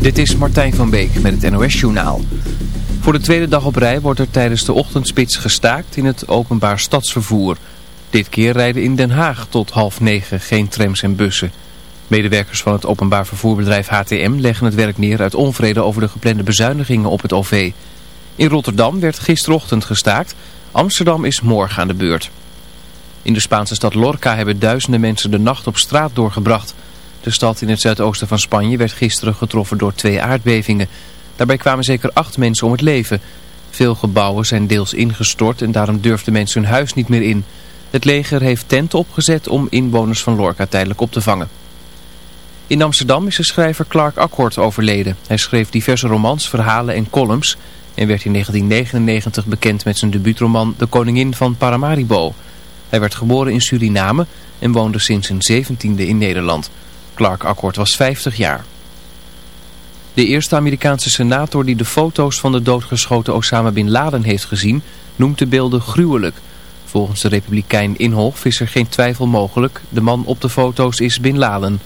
Dit is Martijn van Beek met het NOS-journaal. Voor de tweede dag op rij wordt er tijdens de ochtendspits gestaakt in het openbaar stadsvervoer. Dit keer rijden in Den Haag tot half negen geen trams en bussen. Medewerkers van het openbaar vervoerbedrijf HTM leggen het werk neer uit onvrede over de geplande bezuinigingen op het OV. In Rotterdam werd gisterochtend gestaakt. Amsterdam is morgen aan de beurt. In de Spaanse stad Lorca hebben duizenden mensen de nacht op straat doorgebracht... De stad in het zuidoosten van Spanje werd gisteren getroffen door twee aardbevingen. Daarbij kwamen zeker acht mensen om het leven. Veel gebouwen zijn deels ingestort en daarom durfden mensen hun huis niet meer in. Het leger heeft tenten opgezet om inwoners van Lorca tijdelijk op te vangen. In Amsterdam is de schrijver Clark Akkord overleden. Hij schreef diverse romans, verhalen en columns... en werd in 1999 bekend met zijn debuutroman De Koningin van Paramaribo. Hij werd geboren in Suriname en woonde sinds zijn zeventiende in Nederland... Clark-akkoord was 50 jaar. De eerste Amerikaanse senator die de foto's van de doodgeschoten Osama Bin Laden heeft gezien, noemt de beelden gruwelijk. Volgens de republikein Inhofe is er geen twijfel mogelijk. De man op de foto's is Bin Laden.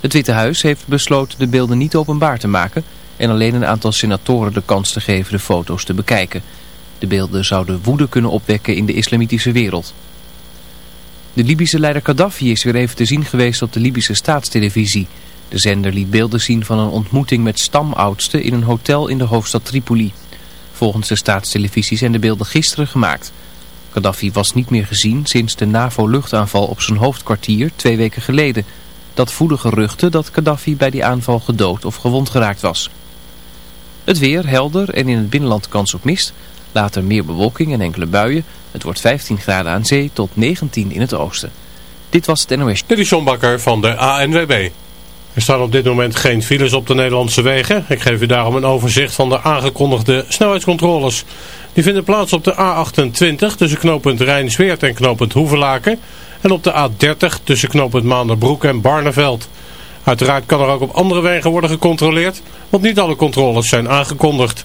Het Witte Huis heeft besloten de beelden niet openbaar te maken en alleen een aantal senatoren de kans te geven de foto's te bekijken. De beelden zouden woede kunnen opwekken in de islamitische wereld. De Libische leider Gaddafi is weer even te zien geweest op de Libische staatstelevisie. De zender liet beelden zien van een ontmoeting met stamoudsten in een hotel in de hoofdstad Tripoli. Volgens de staatstelevisie zijn de beelden gisteren gemaakt. Gaddafi was niet meer gezien sinds de NAVO-luchtaanval op zijn hoofdkwartier twee weken geleden. Dat voeden geruchten dat Gaddafi bij die aanval gedood of gewond geraakt was. Het weer helder en in het binnenland kans op mist. Later meer bewolking en enkele buien. Het wordt 15 graden aan zee tot 19 in het oosten. Dit was het NOS. Dit is van de ANWB. Er staan op dit moment geen files op de Nederlandse wegen. Ik geef u daarom een overzicht van de aangekondigde snelheidscontroles. Die vinden plaats op de A28 tussen knooppunt Rijnsweert en knooppunt Hoevelaken. En op de A30 tussen knooppunt Maanderbroek en Barneveld. Uiteraard kan er ook op andere wegen worden gecontroleerd, want niet alle controles zijn aangekondigd.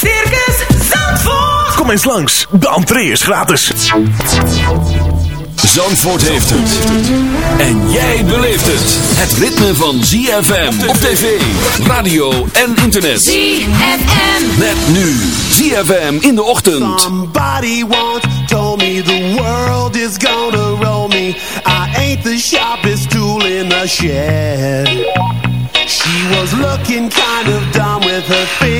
Circus Zandvoort. Kom eens langs, de entree is gratis. Zandvoort heeft het. En jij beleeft het. Het ritme van ZFM op tv, radio en internet. ZFM. Met nu ZFM in de ochtend. Somebody once told me the world is gonna roll me. I ain't the sharpest tool in the shed. She was looking kind of dumb with her finger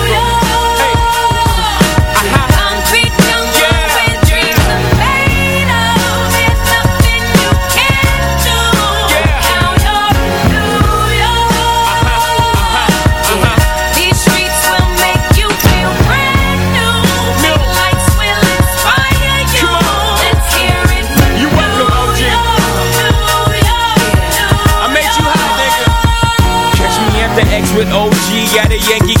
got a Yankee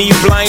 You blind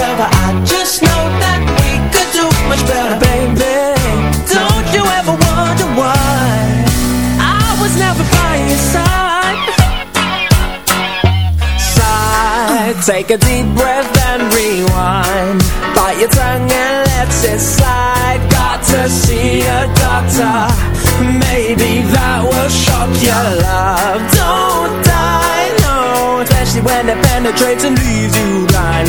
I just know that we could do much better Baby, don't you ever wonder why I was never by your side? Side. take a deep breath and rewind. Bite your tongue and let it slide. Got to see a doctor. Maybe that will shock your love. Don't die, no Especially when it penetrates and leaves you blind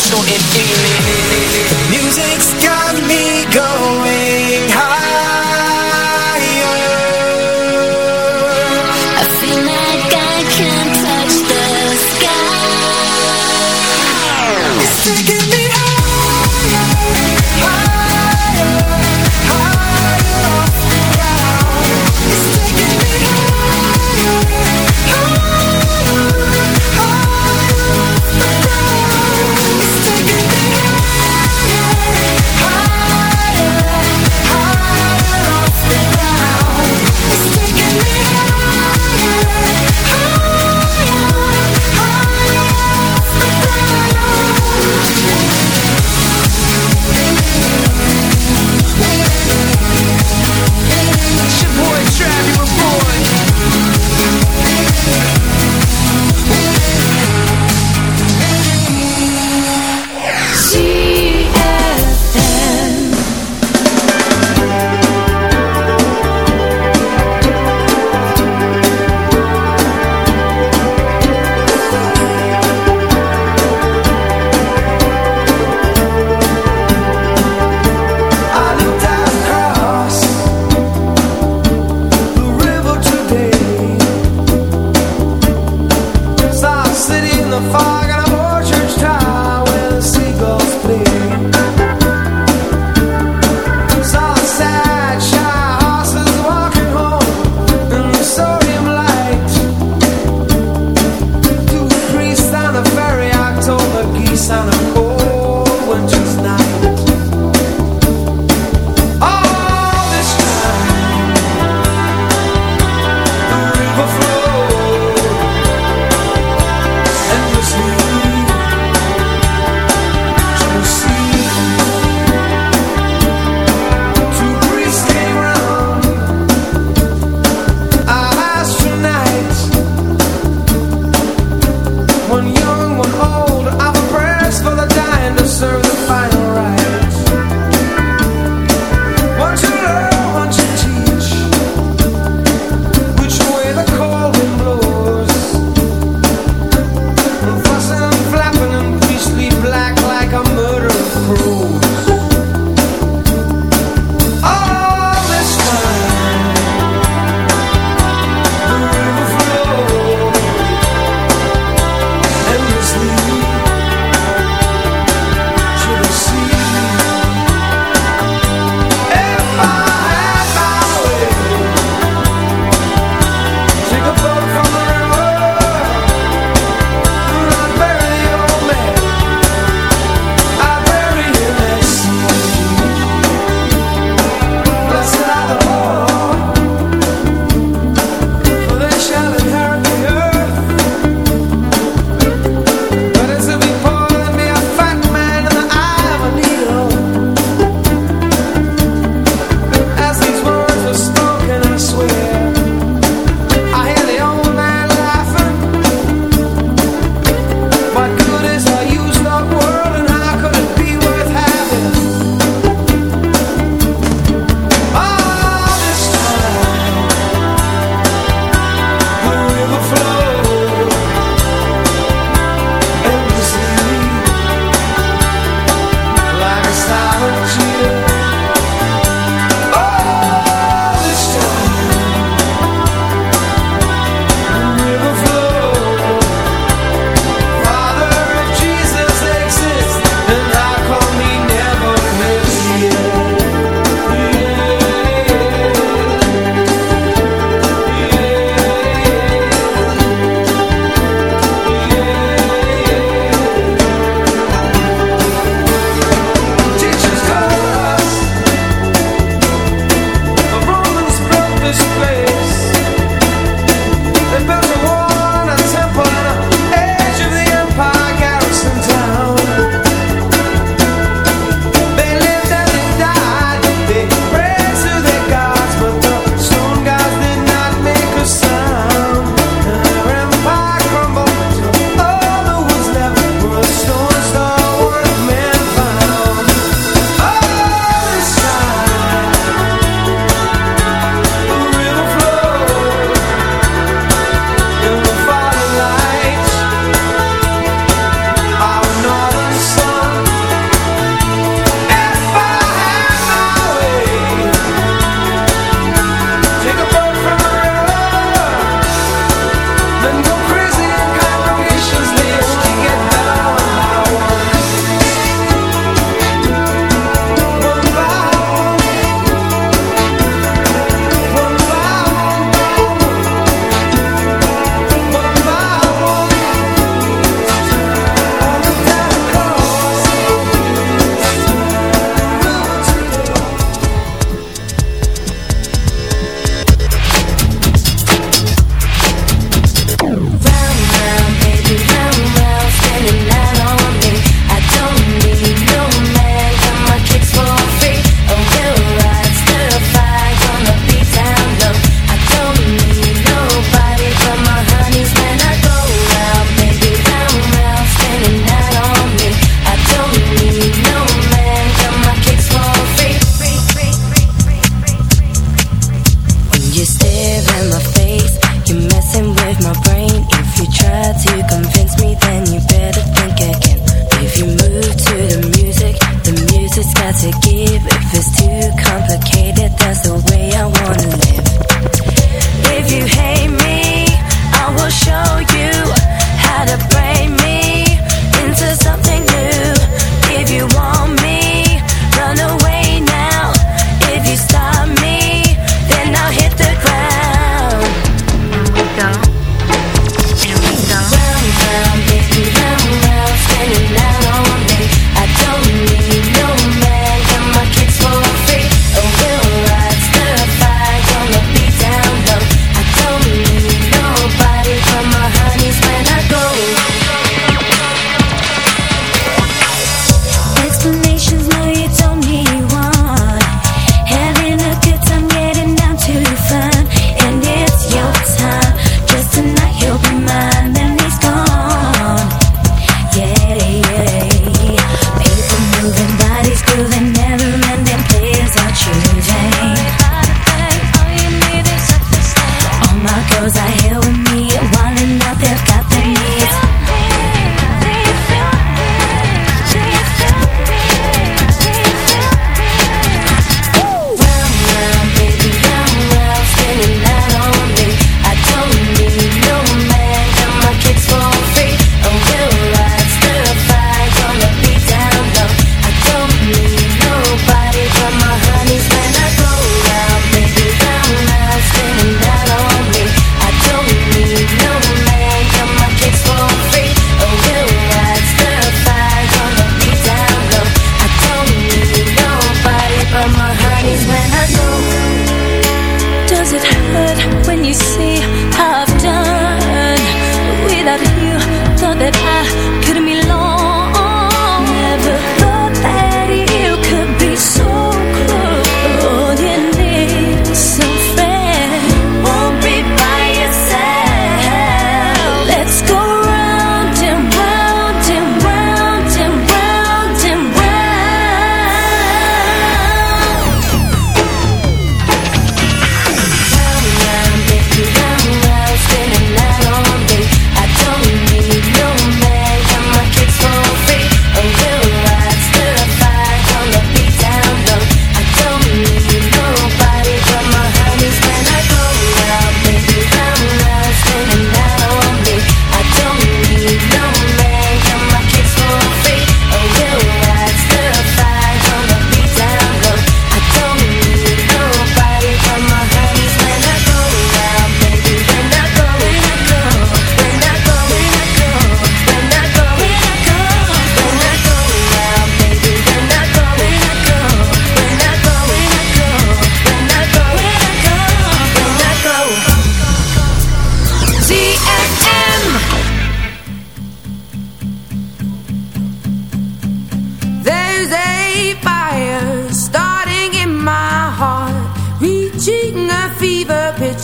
So infinite. Music's got me going higher.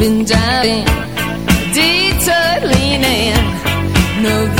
been diving, detour leaning. No.